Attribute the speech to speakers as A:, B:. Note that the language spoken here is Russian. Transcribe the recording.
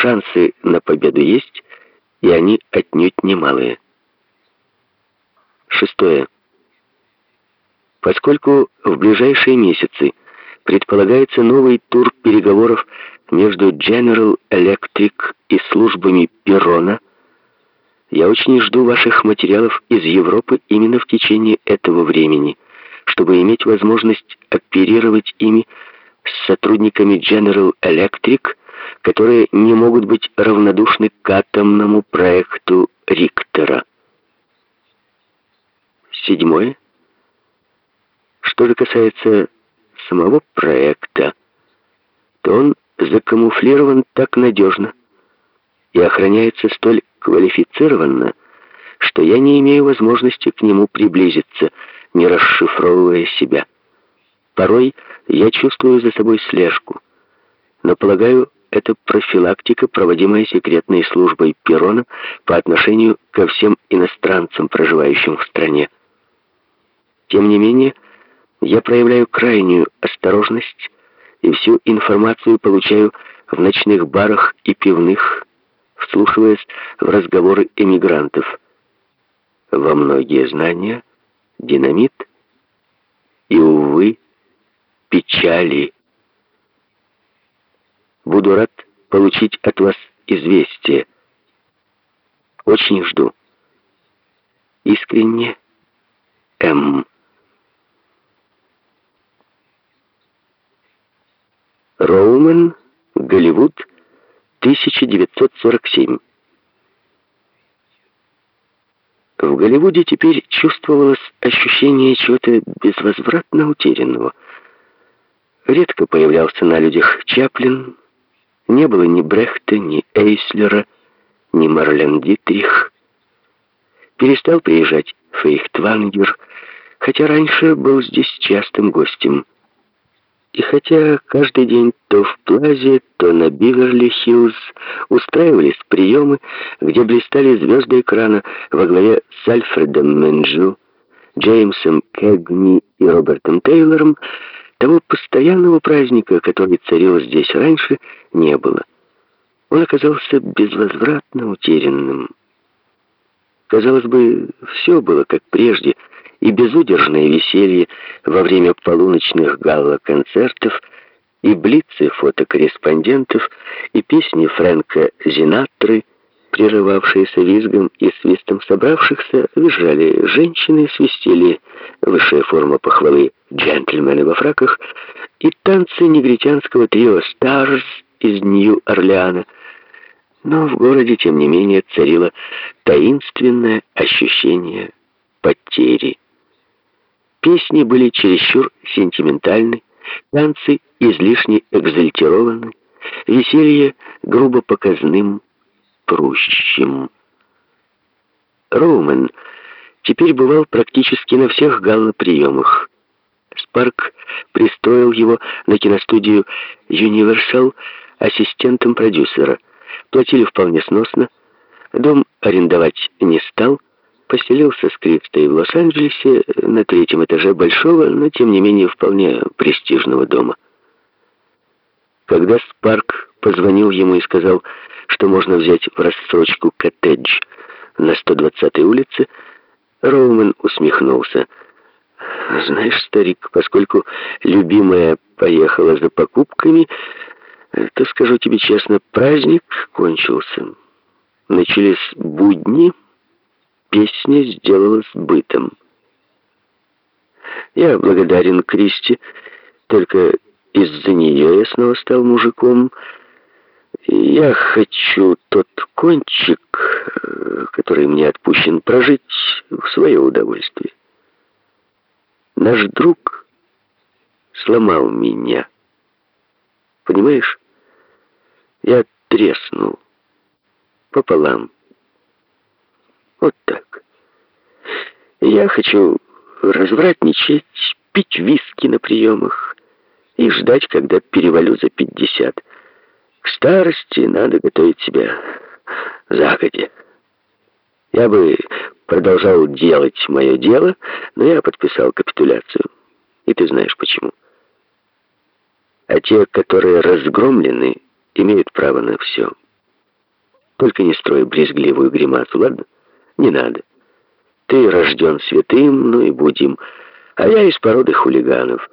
A: шансы на победу есть, и они отнюдь немалые. Шестое. Поскольку в ближайшие месяцы предполагается новый тур переговоров между General Electric и службами Перона, я очень жду ваших материалов из Европы именно в течение этого времени, чтобы иметь возможность оперировать ими с сотрудниками General Electric, которые не могут быть равнодушны к атомному проекту Риктора. Седьмое. Что же касается самого проекта, то он закамуфлирован так надежно и охраняется столь квалифицированно, что я не имею возможности к нему приблизиться, не расшифровывая себя. Порой я чувствую за собой слежку, но, полагаю, это профилактика, проводимая секретной службой Перона по отношению ко всем иностранцам, проживающим в стране. Тем не менее, я проявляю крайнюю осторожность и всю информацию получаю в ночных барах и пивных, вслушиваясь в разговоры эмигрантов. Во многие знания динамит и, увы, печали. Буду рад получить от вас известие. Очень жду. Искренне, М. Роумен, Голливуд, 1947. В Голливуде теперь чувствовалось ощущение чего-то безвозвратно утерянного. Редко появлялся на людях Чаплин, не было ни Брехта, ни Эйслера, ни Марлен Дитрих. Перестал приезжать Фейхтвангер, хотя раньше был здесь частым гостем. И хотя каждый день то в Плазе, то на Биверли-Хиллз устраивались приемы, где блистали звезды экрана во главе с Альфредом Менджу, Джеймсом Кэгни и Робертом Тейлором, того постоянного праздника, который царил здесь раньше, не было. Он оказался безвозвратно утерянным. Казалось бы, все было как прежде — и безудержное веселье во время полуночных галло-концертов, и блицы фотокорреспондентов, и песни Фрэнка Зинатры, прерывавшиеся визгом и свистом собравшихся, визжали женщины, свистели высшая форма похвалы джентльмены во фраках, и танцы негритянского трио «Старс» из Нью-Орлеана. Но в городе, тем не менее, царило таинственное ощущение потери. Песни были чересчур сентиментальны, танцы излишне экзальтированы, веселье грубо показным, прущим. Роумен теперь бывал практически на всех галлоприемах. Спарк пристроил его на киностудию Universal ассистентом продюсера. Платили вполне сносно, дом арендовать не стал, поселился с Кристой в Лос-Анджелесе на третьем этаже большого, но тем не менее вполне престижного дома. Когда Спарк позвонил ему и сказал, что можно взять в рассрочку коттедж на 120-й улице, Роумен усмехнулся. «Знаешь, старик, поскольку любимая поехала за покупками, то, скажу тебе честно, праздник кончился. Начались будни, песня сделалась бытом. Я благодарен Кристи, только из-за нее я снова стал мужиком. Я хочу тот кончик, который мне отпущен, прожить в свое удовольствие. Наш друг сломал меня. Понимаешь? Я треснул пополам. Вот так. Я хочу развратничать, пить виски на приемах и ждать, когда перевалю за пятьдесят. К старости надо готовить себя загодя. Я бы продолжал делать мое дело, но я подписал капитуляцию. И ты знаешь почему. А те, которые разгромлены, имеют право на все. Только не строй брезгливую гримасу, ладно? Не надо. Ты рожден святым, ну и будем. А я из породы хулиганов».